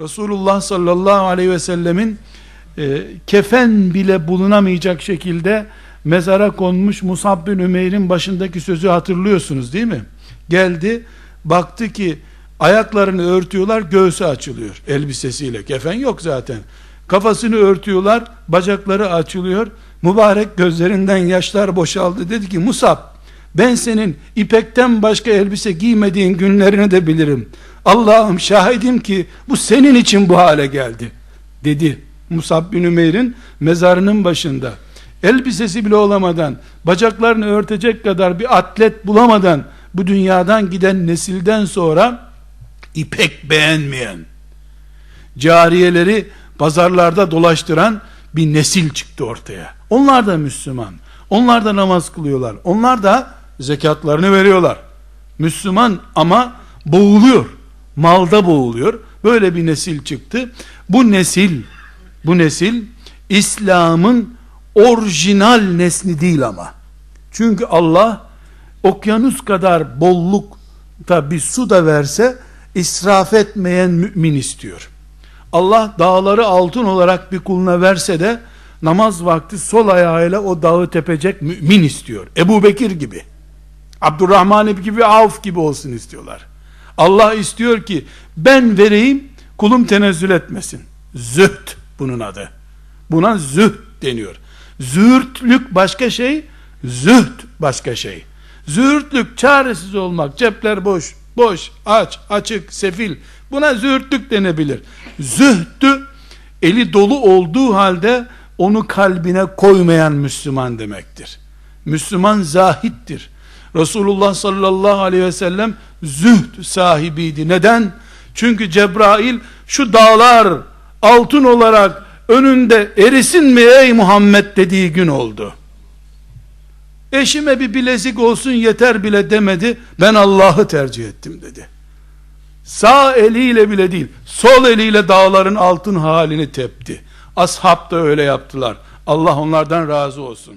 Resulullah sallallahu aleyhi ve sellemin e, kefen bile bulunamayacak şekilde mezara konmuş Musab bin Ümeyr'in başındaki sözü hatırlıyorsunuz değil mi? Geldi, baktı ki ayaklarını örtüyorlar, göğsü açılıyor elbisesiyle. Kefen yok zaten. Kafasını örtüyorlar, bacakları açılıyor. Mübarek gözlerinden yaşlar boşaldı. Dedi ki Musab, ben senin ipekten başka elbise giymediğin günlerini de bilirim. Allah'ım şahidim ki bu senin için bu hale geldi. Dedi Musab bin Ümeyr'in mezarının başında. Elbisesi bile olamadan, bacaklarını örtecek kadar bir atlet bulamadan, bu dünyadan giden nesilden sonra, ipek beğenmeyen, cariyeleri pazarlarda dolaştıran bir nesil çıktı ortaya. Onlar da Müslüman. Onlar da namaz kılıyorlar. Onlar da zekatlarını veriyorlar. Müslüman ama boğuluyor. Malda boğuluyor. Böyle bir nesil çıktı. Bu nesil, bu nesil İslam'ın orijinal nesli değil ama. Çünkü Allah okyanus kadar bolluk bir su da verse israf etmeyen mümin istiyor. Allah dağları altın olarak bir kuluna verse de namaz vakti sol ayağıyla o dağı tepecek mümin istiyor. Ebu Bekir gibi. Abdurrahman gibi Avf gibi olsun istiyorlar. Allah istiyor ki ben vereyim kulum tenezzül etmesin. Züht bunun adı. Buna züht deniyor. Züğürtlük başka şey, züht başka şey. Züğürtlük çaresiz olmak, cepler boş, boş, aç, açık, sefil. Buna züğürtlük denebilir. Zühtü eli dolu olduğu halde onu kalbine koymayan Müslüman demektir. Müslüman zahittir. Resulullah sallallahu aleyhi ve sellem zühd sahibiydi. Neden? Çünkü Cebrail şu dağlar altın olarak önünde erisin mi ey Muhammed dediği gün oldu. Eşime bir bilezik olsun yeter bile demedi. Ben Allah'ı tercih ettim dedi. Sağ eliyle bile değil, sol eliyle dağların altın halini tepti. Ashab da öyle yaptılar. Allah onlardan razı olsun.